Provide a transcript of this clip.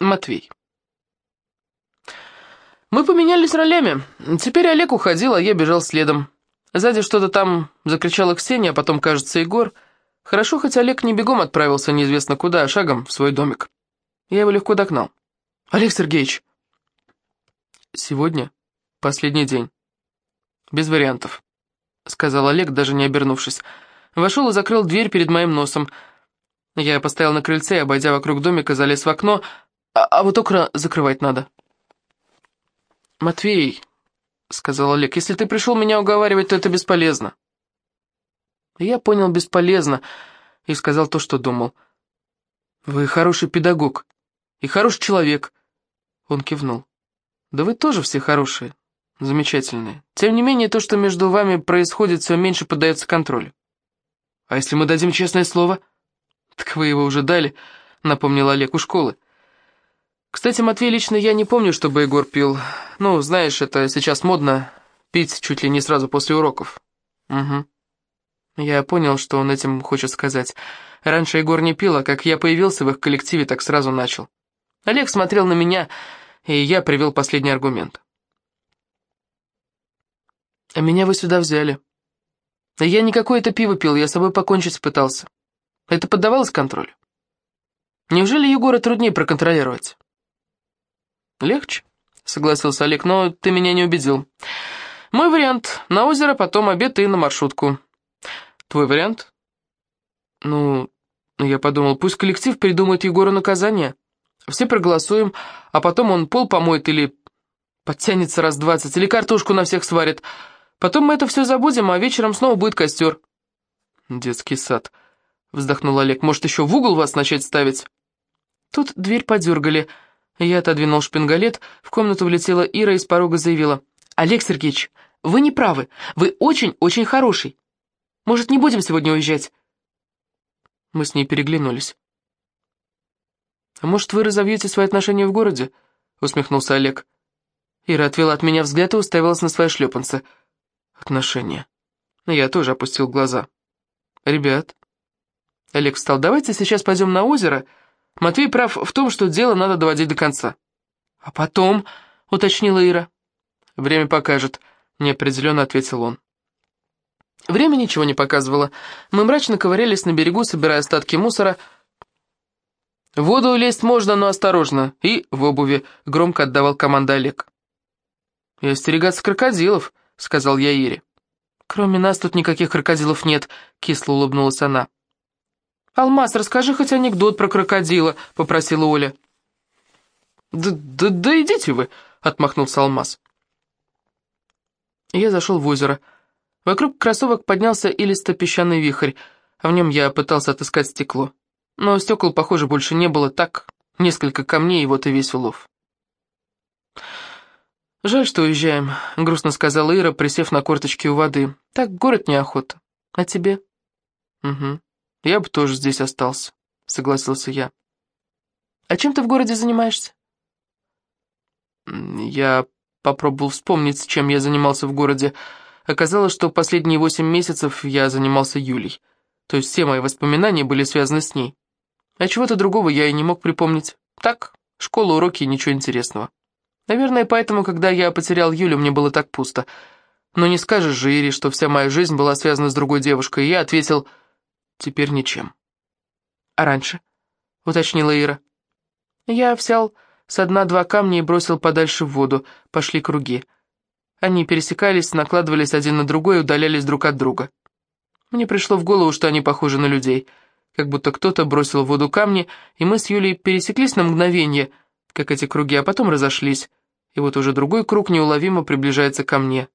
Матвей. Мы поменялись ролями. Теперь Олег уходил, а я бежал следом. Сзади что-то там закричала Ксения, а потом, кажется, Егор. Хорошо, хоть Олег не бегом отправился неизвестно куда, а шагом в свой домик. Я его легко догнал. «Олег Сергеевич!» «Сегодня последний день. Без вариантов», — сказал Олег, даже не обернувшись. Вошел и закрыл дверь перед моим носом. Я постоял на крыльце обойдя вокруг домика, залез в окно, а, а вот окна закрывать надо. «Матвей», — сказал Олег, — «если ты пришел меня уговаривать, то это бесполезно». Я понял бесполезно и сказал то, что думал. «Вы хороший педагог и хороший человек», — он кивнул. «Да вы тоже все хорошие, замечательные. Тем не менее, то, что между вами происходит, все меньше поддается контролю». «А если мы дадим честное слово?» «Так вы его уже дали», — напомнил Олег у школы. Кстати, Матвей, лично я не помню, чтобы Егор пил. Ну, знаешь, это сейчас модно, пить чуть ли не сразу после уроков. Угу. Я понял, что он этим хочет сказать. Раньше Егор не пил, а как я появился в их коллективе, так сразу начал. Олег смотрел на меня, и я привел последний аргумент. «А меня вы сюда взяли. Я не какое-то пиво пил, я с собой покончить пытался. Это поддавалось контролю? Неужели Егора труднее проконтролировать?» «Легче», — согласился Олег, — «но ты меня не убедил. Мой вариант — на озеро, потом обед и на маршрутку. Твой вариант?» «Ну, я подумал, пусть коллектив придумает Егору наказание. Все проголосуем, а потом он пол помоет или подтянется раз двадцать, или картошку на всех сварит. Потом мы это все забудем, а вечером снова будет костер». «Детский сад», — вздохнул Олег, — «может, еще в угол вас начать ставить?» Тут дверь подергали — я отодвинул шпингалет, в комнату влетела Ира и с порога заявила. «Олег Сергеевич, вы не правы, вы очень-очень хороший. Может, не будем сегодня уезжать?» Мы с ней переглянулись. «А может, вы разовьете свои отношения в городе?» — усмехнулся Олег. Ира отвела от меня взгляд и уставилась на свои шлепанцы. «Отношения». Я тоже опустил глаза. «Ребят...» Олег встал. «Давайте сейчас пойдем на озеро...» Матвей прав в том, что дело надо доводить до конца. «А потом?» — уточнила Ира. «Время покажет», — неопределенно ответил он. Время ничего не показывало. Мы мрачно ковырялись на берегу, собирая остатки мусора. «В воду лезть можно, но осторожно. И в обуви», — громко отдавал команда Олег. «И остерегаться крокодилов», — сказал я Ире. «Кроме нас тут никаких крокодилов нет», — кисло улыбнулась она. «Алмаз, расскажи хоть анекдот про крокодила», — попросила Оля. «Да, да, да идите вы», — отмахнулся Алмаз. Я зашел в озеро. Вокруг кроссовок поднялся илисто-песчаный вихрь, а в нем я пытался отыскать стекло. Но стекол, похоже, больше не было. Так, несколько камней, и вот и весь улов. «Жаль, что уезжаем», — грустно сказала Ира, присев на корточки у воды. «Так город неохота. А тебе?» «Угу. «Я бы тоже здесь остался», — согласился я. «А чем ты в городе занимаешься?» Я попробовал вспомнить, чем я занимался в городе. Оказалось, что последние восемь месяцев я занимался Юлей. То есть все мои воспоминания были связаны с ней. А чего-то другого я и не мог припомнить. Так, школа, уроки, ничего интересного. Наверное, поэтому, когда я потерял Юлю, мне было так пусто. Но не скажешь же Ире, что вся моя жизнь была связана с другой девушкой, и я ответил... Теперь ничем. А раньше? Уточнила Ира. Я взял со дна два камня и бросил подальше в воду. Пошли круги. Они пересекались, накладывались один на другой и удалялись друг от друга. Мне пришло в голову, что они похожи на людей. Как будто кто-то бросил в воду камни, и мы с Юлей пересеклись на мгновение, как эти круги, а потом разошлись. И вот уже другой круг неуловимо приближается ко мне.